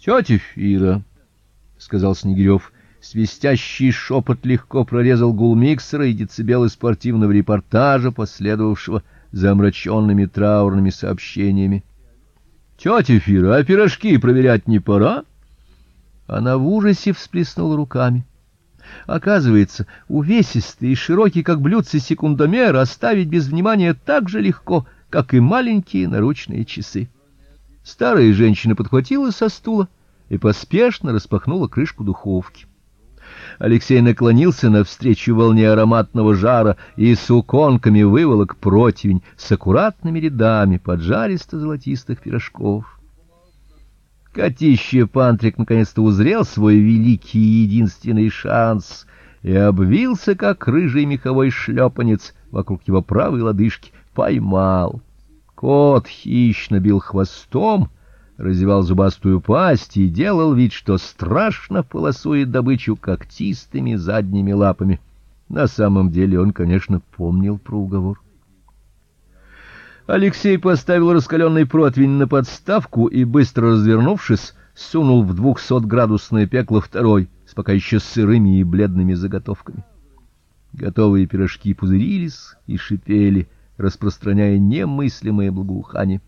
Тетя Фира, сказал Снегирев. Свистящий шепот легко прорезал гул миксера и децибелы спортивного репортажа, последовавшего за омраченными траурными сообщениями. Тетя Фира, а пирожки проверять не пора? Она в ужасе всплеснула руками. Оказывается, увесистый и широкий, как блюдце секундомер, оставить без внимания так же легко, как и маленькие наручные часы. Старая женщина подхватила со стула и поспешно распахнула крышку духовки. Алексей наклонился навстречу волне ароматного жара и с уконками выволок противень с аккуратными рядами поджаристо-золотистых пирожков. Котище Пантрик наконец-то узрел свой великий и единственный шанс и обвился, как рыжий меховой шлепанец вокруг его правой лодыжки, поймал. Кот хищно бил хвостом, разевал зубастую пасть и делал вид, что страшно полосует добычу когтистыми задними лапами. На самом деле он, конечно, помнил про уговор. Алексей поставил раскаленный противень на подставку и быстро развернувшись, сунул в двухсотградусное пекло второй с пока еще сырыми и бледными заготовками. Готовые пирожки пузырились и шипели распространяя немыслимое благоухание.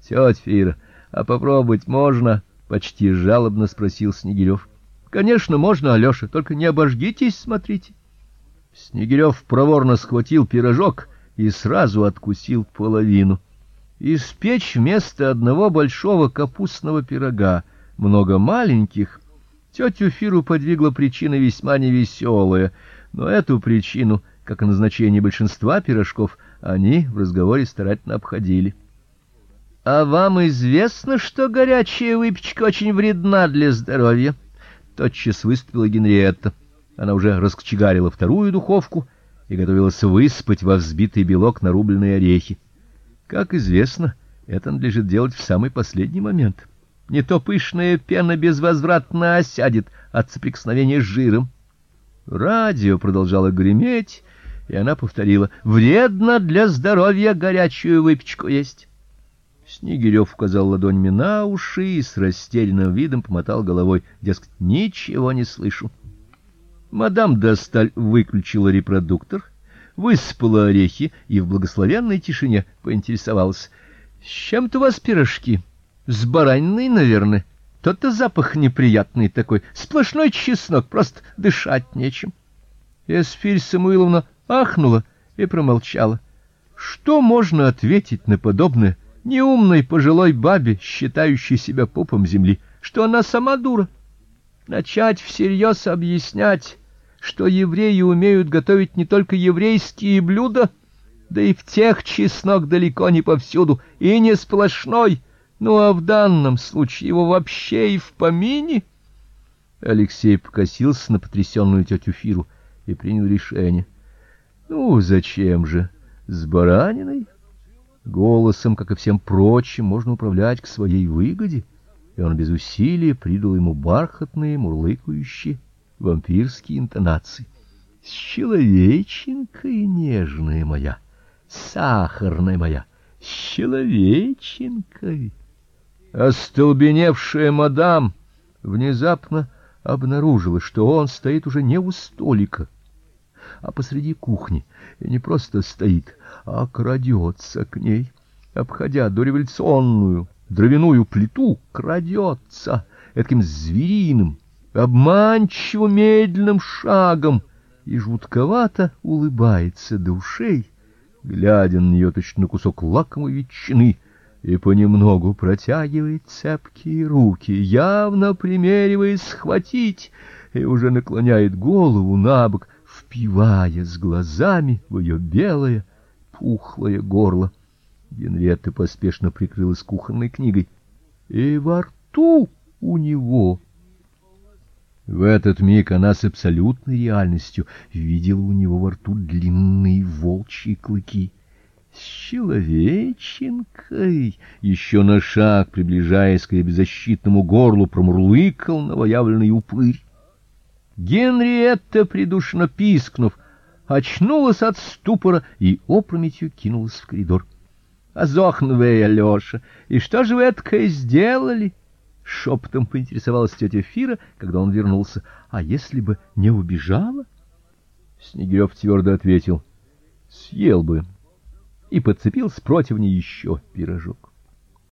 Тетя Фира, а попробовать можно? почти жалобно спросил Снегирев. Конечно, можно, Алёша, только не обожгитесь, смотрите. Снегирев проворно схватил пирожок и сразу откусил половину. Испечь вместо одного большого капустного пирога много маленьких тетю Фиру подвигла причина весьма невеселая, но эту причину, как и назначение большинства пирожков, они в разговоре старательно обходили. А вам известно, что горячая выпечка очень вредна для здоровья? Тотчас выступила Генриетта. Она уже раскочегарила вторую духовку и готовилась высыпать во взбитый белок нарубленные орехи. Как известно, это надлежит делать в самый последний момент. Не то пышная пена безвозвратно осядет от соприкосновения с жиром. Радио продолжало греметь, и она повторила: "Вредно для здоровья горячую выпечку есть". Снегирев указал ладонями на уши и с растерянным видом помотал головой, дескать, ничего не слышу. Мадам Досталь выключила репродуктор, высыпала орехи и в благословенной тишине поинтересовалась: "С чем-то у вас пирожки? С бараниной, наверное. Тот-то запах неприятный такой, сплошной чеснок, просто дышать нечем". Эсфирь Самуиловна ахнула и промолчала. Что можно ответить на подобное неумной пожилой бабе, считающей себя пупом земли, что она сама дура? Начать всерьез объяснять, что евреи умеют готовить не только еврейские блюда, да и в тех чеснок далеко не повсюду, и не сплошной, ну а в данном случае его вообще и в помине. Алексей покосился на потрясенную тетю Фиру и принял решение. Ну, зачем же? С бараниной? Голосом, как и всем прочим, можно управлять к своей выгоде, и он без усилия придал ему бархатные, мурлыкающие, вампирские интонации. С человеченкой нежная моя, сахарная моя, с человеченкой. Остолбеневшая мадам внезапно обнаружила, что он стоит уже не у столика, а посреди кухни, и не просто стоит, а крадется к ней, обходя дореволюционную дровяную плиту, крадется этим звериным, обманчиво медленным шагом и жутковато улыбается до ушей, глядя на нее точно кусок лакомой ветчины, и понемногу протягивает цепкие руки, явно примериваясь схватить, и уже наклоняет голову набок, впивая с глазами в ее белое пухлое горло. Генриетта поспешно прикрылась кухонной книгой. И во рту у него в этот миг она с абсолютной реальностью видела у него во рту длинные волчьи клыки. С человеченкой, еще на шаг приближаясь к ее беззащитному горлу, промурлыкал новоявленный упырь. Генриетта, придушенно пискнув, очнулась от ступора и опрометью кинулась в коридор. Азохн вы, Алёша, и что же вы это сделали? Шепотом поинтересовалась тетя Фира, когда он вернулся. А если бы не убежала? Снегирев твердо ответил: "Съел бы" и подцепил с противня еще пирожок.